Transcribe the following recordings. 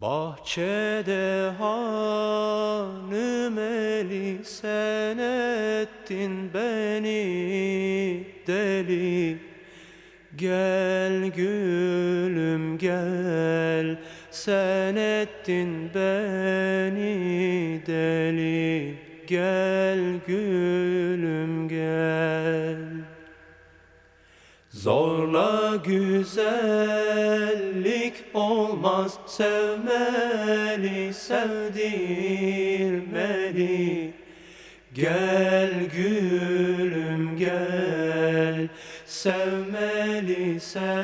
Bahçede hanım eli sen ettin beni deli. Gel gülüm gel sen ettin beni deli. Gel gülüm gel Zorla güzellik olmaz Sevmeli, sevdirmeli Gel gülüm gel Sevmeli, sevdirmeli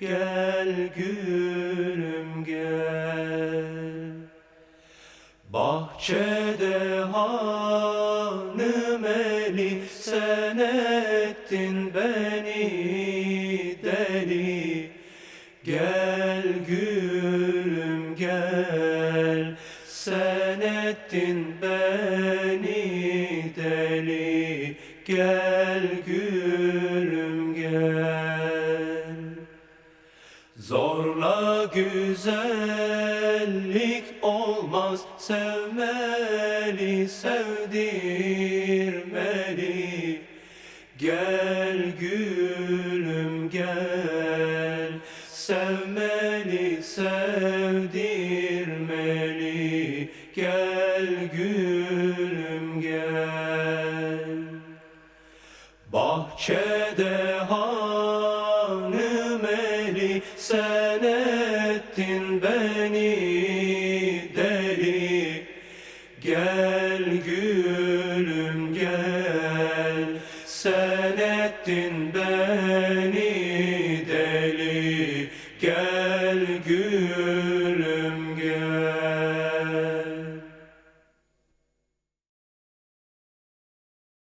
Gel gülüm gel. Bahçede hanım sen ettin beni deli. Gel gülüm gel. Sen ettin beni deli. Gel gülüm gel. Zorla güzellik olmaz Sevmeli, sevdirmeli. Gel gülüm gel. Sevmeli, sevdirmeli. Gel gülüm gel. Bahçede hanım eli sen ettin beni Gel gülüm gel. Sen ettin beni deli. Gel gülüm